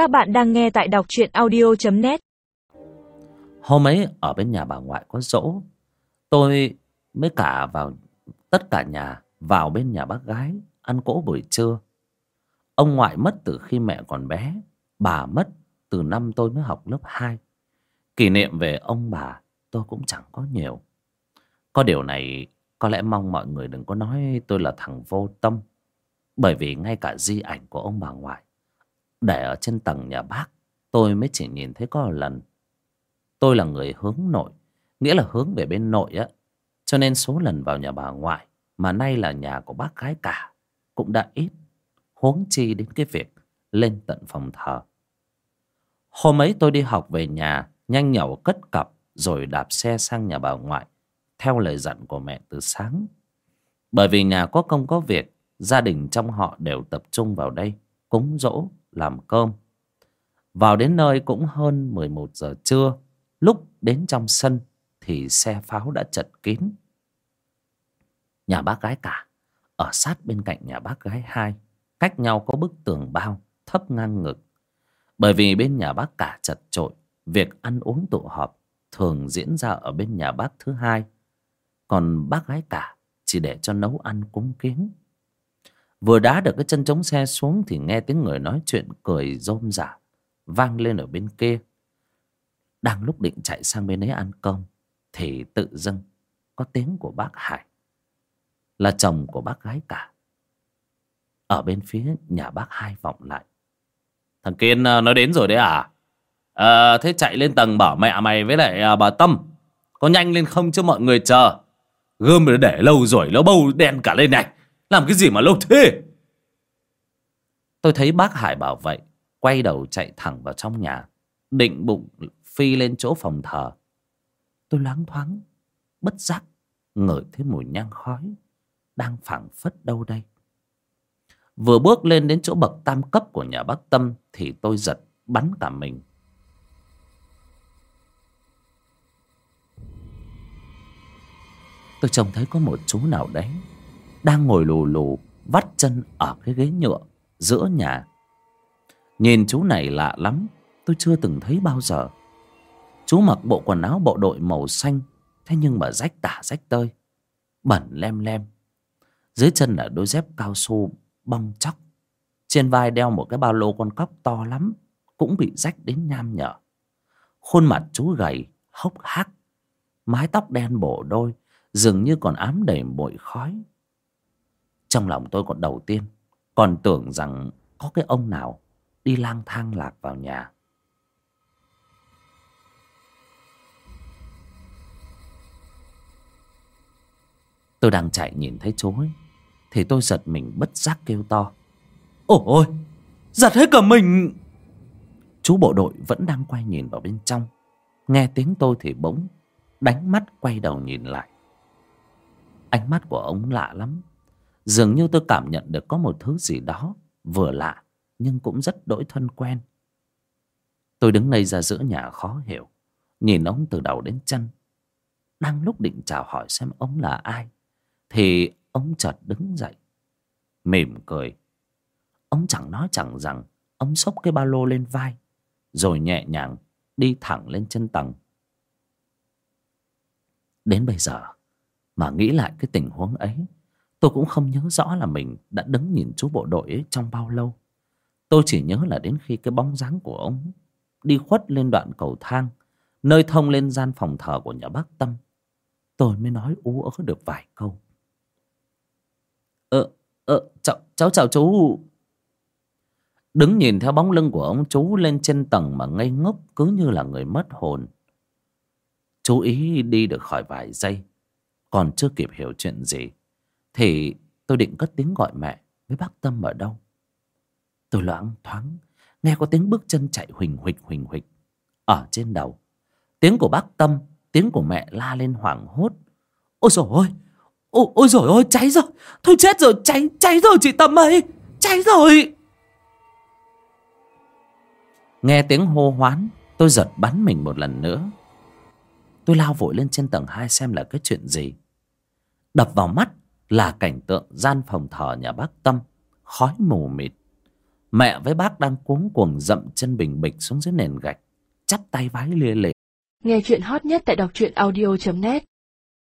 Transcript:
Các bạn đang nghe tại đọc truyện audio.net Hôm ấy ở bên nhà bà ngoại có dỗ Tôi mới cả vào tất cả nhà vào bên nhà bác gái ăn cỗ buổi trưa. Ông ngoại mất từ khi mẹ còn bé, bà mất từ năm tôi mới học lớp 2. Kỷ niệm về ông bà tôi cũng chẳng có nhiều. Có điều này có lẽ mong mọi người đừng có nói tôi là thằng vô tâm. Bởi vì ngay cả di ảnh của ông bà ngoại để ở trên tầng nhà bác tôi mới chỉ nhìn thấy có một lần. Tôi là người hướng nội, nghĩa là hướng về bên nội á. Cho nên số lần vào nhà bà ngoại mà nay là nhà của bác gái cả cũng đã ít. Huống chi đến cái việc lên tận phòng thờ. Hôm ấy tôi đi học về nhà, nhanh nhẩu cất cặp rồi đạp xe sang nhà bà ngoại, theo lời dặn của mẹ từ sáng. Bởi vì nhà có công có việc, gia đình trong họ đều tập trung vào đây, cúng dỗ, làm cơm. Vào đến nơi cũng hơn 11 giờ trưa, lúc đến trong sân thì xe pháo đã chật kín. Nhà bác gái cả, ở sát bên cạnh nhà bác gái hai, cách nhau có bức tường bao thấp ngang ngực. Bởi vì bên nhà bác cả chật trội, việc ăn uống tụ họp thường diễn ra ở bên nhà bác thứ hai. Còn bác gái cả chỉ để cho nấu ăn cúng kiến. Vừa đá được cái chân chống xe xuống thì nghe tiếng người nói chuyện cười rôm rả, vang lên ở bên kia. Đang lúc định chạy sang bên ấy ăn cơm, thì tự dưng có tiếng của bác Hải, là chồng của bác gái cả. Ở bên phía nhà bác hai vọng lại. Thằng Kiên ờ, nó đến rồi đấy à? à thế chạy lên tầng bảo mẹ mày với lại ờ, bà Tâm. Có nhanh lên không cho mọi người chờ. Gươm để lâu rồi, nó bâu đen cả lên này. Làm cái gì mà lâu thế? Tôi thấy bác Hải bảo vậy. Quay đầu chạy thẳng vào trong nhà. Định bụng phi lên chỗ phòng thờ. Tôi loáng thoáng. Bất giác. Ngửi thấy mùi nhang khói. Đang phảng phất đâu đây. Vừa bước lên đến chỗ bậc tam cấp của nhà bác Tâm thì tôi giật bắn cả mình. Tôi trông thấy có một chú nào đấy đang ngồi lù lù vắt chân ở cái ghế nhựa giữa nhà. Nhìn chú này lạ lắm, tôi chưa từng thấy bao giờ. Chú mặc bộ quần áo bộ đội màu xanh, thế nhưng mà rách tả rách tơi, bẩn lem lem. Dưới chân là đôi dép cao su bong chóc trên vai đeo một cái ba lô con cóc to lắm cũng bị rách đến nham nhở khuôn mặt chú gầy hốc hác mái tóc đen bổ đôi dường như còn ám đầy bụi khói trong lòng tôi còn đầu tiên, còn tưởng rằng có cái ông nào đi lang thang lạc vào nhà. Tôi đang chạy nhìn thấy chú ấy, thì tôi giật mình bất giác kêu to. Ôi ôi, Giật hết cả mình! Chú bộ đội vẫn đang quay nhìn vào bên trong. Nghe tiếng tôi thì bỗng Đánh mắt quay đầu nhìn lại. Ánh mắt của ông lạ lắm. Dường như tôi cảm nhận được có một thứ gì đó Vừa lạ, Nhưng cũng rất đỗi thân quen. Tôi đứng ngây ra giữa nhà khó hiểu, Nhìn ông từ đầu đến chân, Đang lúc định chào hỏi xem ông là ai, Thì ông chợt đứng dậy, mỉm cười. Ông chẳng nói chẳng rằng, ông xốc cái ba lô lên vai, rồi nhẹ nhàng đi thẳng lên chân tầng. Đến bây giờ mà nghĩ lại cái tình huống ấy tôi cũng không nhớ rõ là mình đã đứng nhìn chú bộ đội ấy trong bao lâu tôi chỉ nhớ là đến khi cái bóng dáng của ông đi khuất lên đoạn cầu thang nơi thông lên gian phòng thờ của nhà bác tâm tôi mới nói ú ớ được vài câu Ờ, ờ, cháu, cháu chào chú. Đứng nhìn theo bóng lưng của ông chú lên trên tầng mà ngây ngốc cứ như là người mất hồn. Chú ý đi được khỏi vài giây, còn chưa kịp hiểu chuyện gì, thì tôi định cất tiếng gọi mẹ với bác Tâm ở đâu. Tôi loãng thoáng, nghe có tiếng bước chân chạy huỳnh huỳnh huỳnh huỳnh ở trên đầu. Tiếng của bác Tâm, tiếng của mẹ la lên hoảng hốt. Ôi dồi ôi, Ôi, ôi dồi ôi cháy rồi Thôi chết rồi cháy cháy rồi chị Tâm ơi Cháy rồi Nghe tiếng hô hoán Tôi giật bắn mình một lần nữa Tôi lao vội lên trên tầng 2 xem là cái chuyện gì Đập vào mắt là cảnh tượng gian phòng thờ nhà bác Tâm, Khói mù mịt. Mẹ với bác đang cuống cuồng dậm chân bình bịch xuống dưới nền gạch, chắp tay vái lia lịa. Nghe chuyện hot nhất tại đọc truyện audio net.